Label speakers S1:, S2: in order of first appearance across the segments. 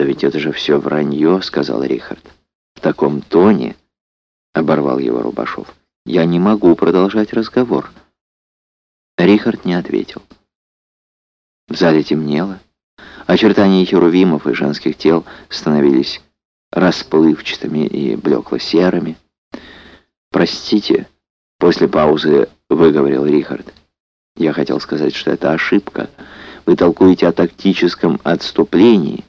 S1: «Да ведь это же все вранье», — сказал Рихард. «В таком тоне...» — оборвал его Рубашов. «Я не могу продолжать разговор». Рихард не ответил. В зале темнело. Очертания херувимов и женских тел становились расплывчатыми и блекло-серыми. «Простите», — после паузы выговорил Рихард. «Я хотел сказать, что это ошибка. Вы толкуете о тактическом отступлении,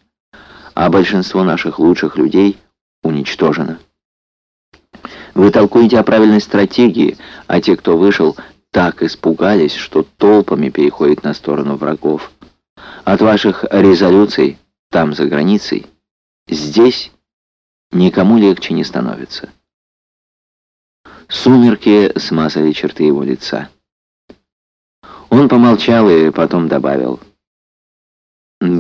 S1: а большинство наших лучших людей уничтожено. Вы толкуете о правильной стратегии, а те, кто вышел, так испугались, что толпами переходят на сторону врагов. От ваших резолюций там, за границей, здесь никому легче не становится. Сумерки смазали черты его лица. Он помолчал и потом добавил.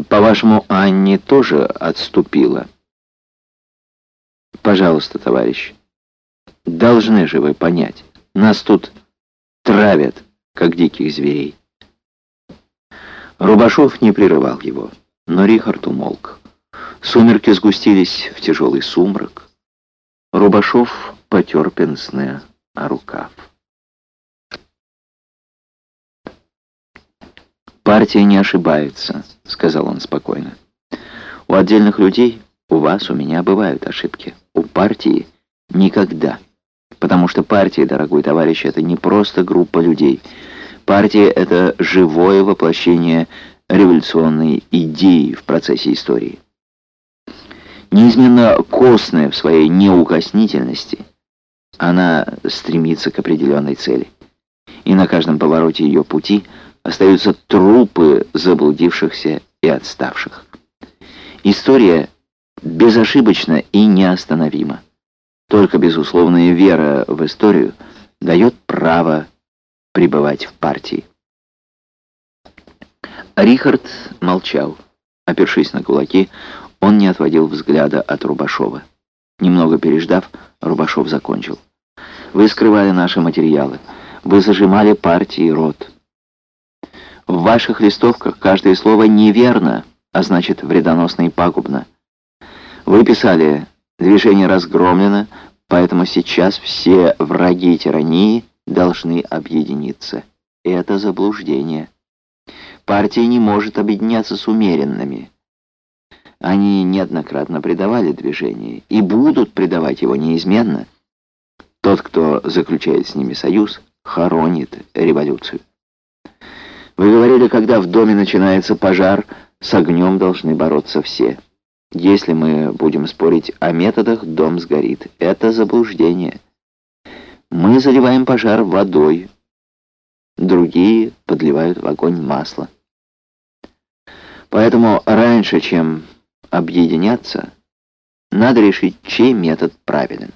S1: «По-вашему, Анни тоже отступила?» «Пожалуйста, товарищ, должны же вы понять, нас тут травят, как диких зверей». Рубашов не прерывал его, но Рихард умолк. Сумерки сгустились в тяжелый сумрак. Рубашов потер пенсне о рукав. «Партия не ошибается», — сказал он спокойно. «У отдельных людей, у вас, у меня бывают ошибки. У партии никогда. Потому что партия, дорогой товарищ, это не просто группа людей. Партия — это живое воплощение революционной идеи в процессе истории. Неизменно костная в своей неукоснительности, она стремится к определенной цели. И на каждом повороте ее пути остаются трупы заблудившихся и отставших. История безошибочна и неостановима. Только безусловная вера в историю дает право пребывать в партии. Рихард молчал. Опершись на кулаки, он не отводил взгляда от Рубашова. Немного переждав, Рубашов закончил. «Вы скрывали наши материалы. Вы зажимали партии рот. В ваших листовках каждое слово неверно, а значит вредоносно и пагубно. Вы писали «Движение разгромлено, поэтому сейчас все враги тирании должны объединиться». Это заблуждение. Партия не может объединяться с умеренными. Они неоднократно предавали движение и будут предавать его неизменно. Тот, кто заключает с ними союз, хоронит революцию. Вы говорили, когда в доме начинается пожар, с огнем должны бороться все. Если мы будем спорить о методах, дом сгорит. Это заблуждение. Мы заливаем пожар водой. Другие подливают в огонь масло. Поэтому раньше, чем объединяться, надо решить, чей метод правилен.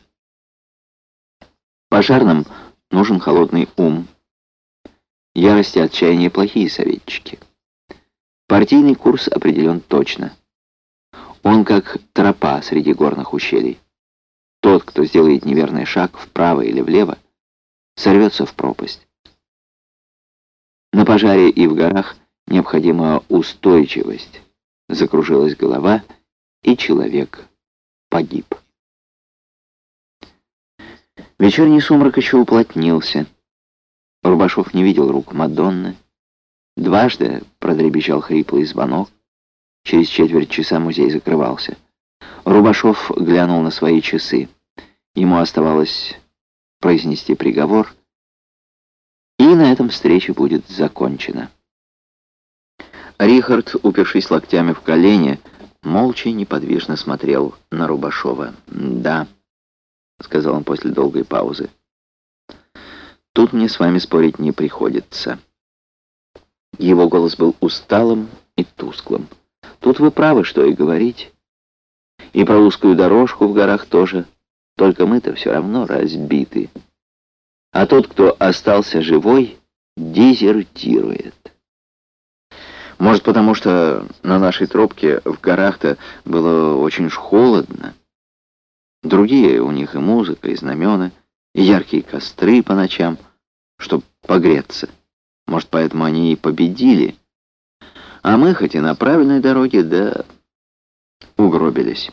S1: Пожарным нужен холодный ум. Ярость и отчаяние плохие советчики. Партийный курс определен точно. Он как тропа среди горных ущелий. Тот, кто сделает неверный шаг вправо или влево, сорвется в пропасть. На пожаре и в горах необходима устойчивость. Закружилась голова, и человек погиб. Вечерний сумрак еще уплотнился. Рубашов не видел рук Мадонны. Дважды продребезжал хриплый звонок. Через четверть часа музей закрывался. Рубашов глянул на свои часы. Ему оставалось произнести приговор, и на этом встреча будет закончена. Рихард, упершись локтями в колени, молча и неподвижно смотрел на Рубашова. «Да», — сказал он после долгой паузы, — Тут мне с вами спорить не приходится. Его голос был усталым и тусклым. Тут вы правы, что и говорить. И про узкую дорожку в горах тоже. Только мы-то все равно разбиты. А тот, кто остался живой, дезертирует. Может, потому что на нашей тропке в горах-то было очень уж холодно. Другие у них и музыка, и знамена, и яркие костры по ночам чтобы погреться. Может, поэтому они и победили. А мы хоть и на правильной дороге, да угробились.